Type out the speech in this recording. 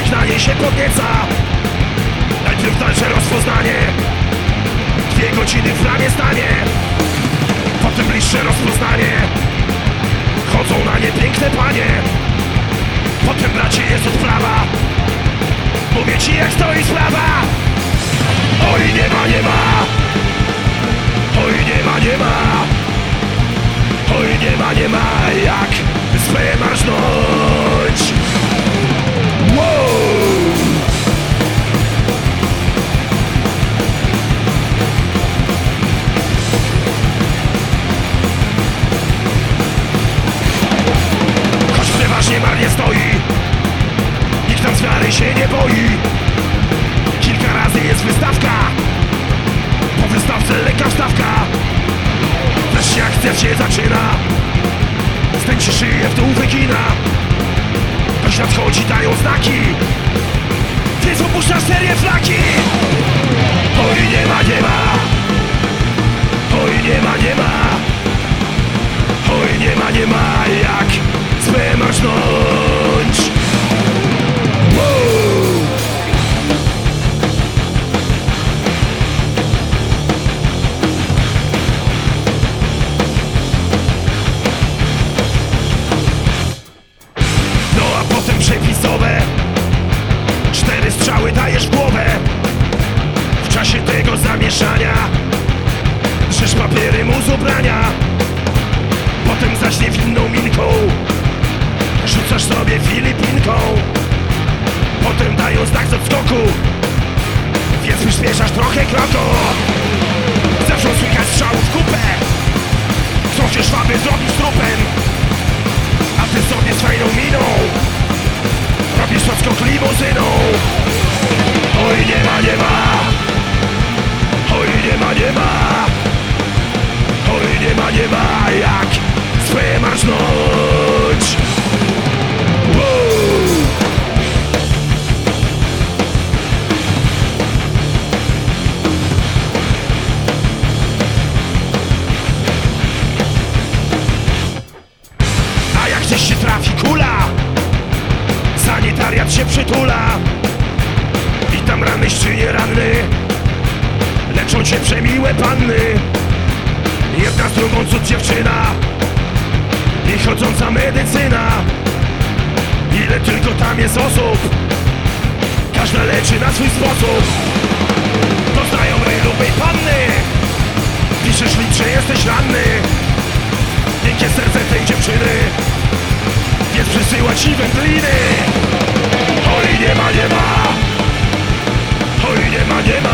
Ktoś na niej się podnieca. Najpierw dalsze rozpoznanie Dwie godziny w ramie stanie. Potem bliższe rozpoznanie Chodzą na nie piękne panie. Potem bracie jest odprawa Mówię ci jak stoi sprawa. Oj nie ma, nie ma. Oj nie ma, nie ma. Oj nie ma, nie ma. Jak wyspę marznąć Się nie boi. Kilka razy jest wystawka. Po wystawce lekka wstawka. Wreszcie akcja się zaczyna Stęci szyję w dół wygina. Ktoś nadchodzi, dają znaki. Więc opuszcza serię flaki. Oj nie ma, nie ma. Oj nie ma, nie ma papiery mu z ubrania. Potem zaś niewinną minką. Rzucasz sobie Filipinką. Potem dają znak z odskoku Więc przyspieszasz trochę kroku Zawsze słychać strzałów w kupę. Chcą cię szwaby zrobić trupem. A ty sobie z fajną miną. Robisz odskok limuzyną Oj nie ma, nie Sanitariat się przytula. I tam rany szczynie ranny. Leczą cię przemiłe panny. Jedna z drugą cud dziewczyna. I chodząca medycyna. Ile tylko tam jest osób. Każda leczy na swój sposób. Do znajomej lub jej panny. Piszesz list, że jesteś ranny. Miękkie serce tej dziewczyny. Więc przesyła ci wędliny Oj, nie ma, nie ma. Oj, nie ma, nie ma.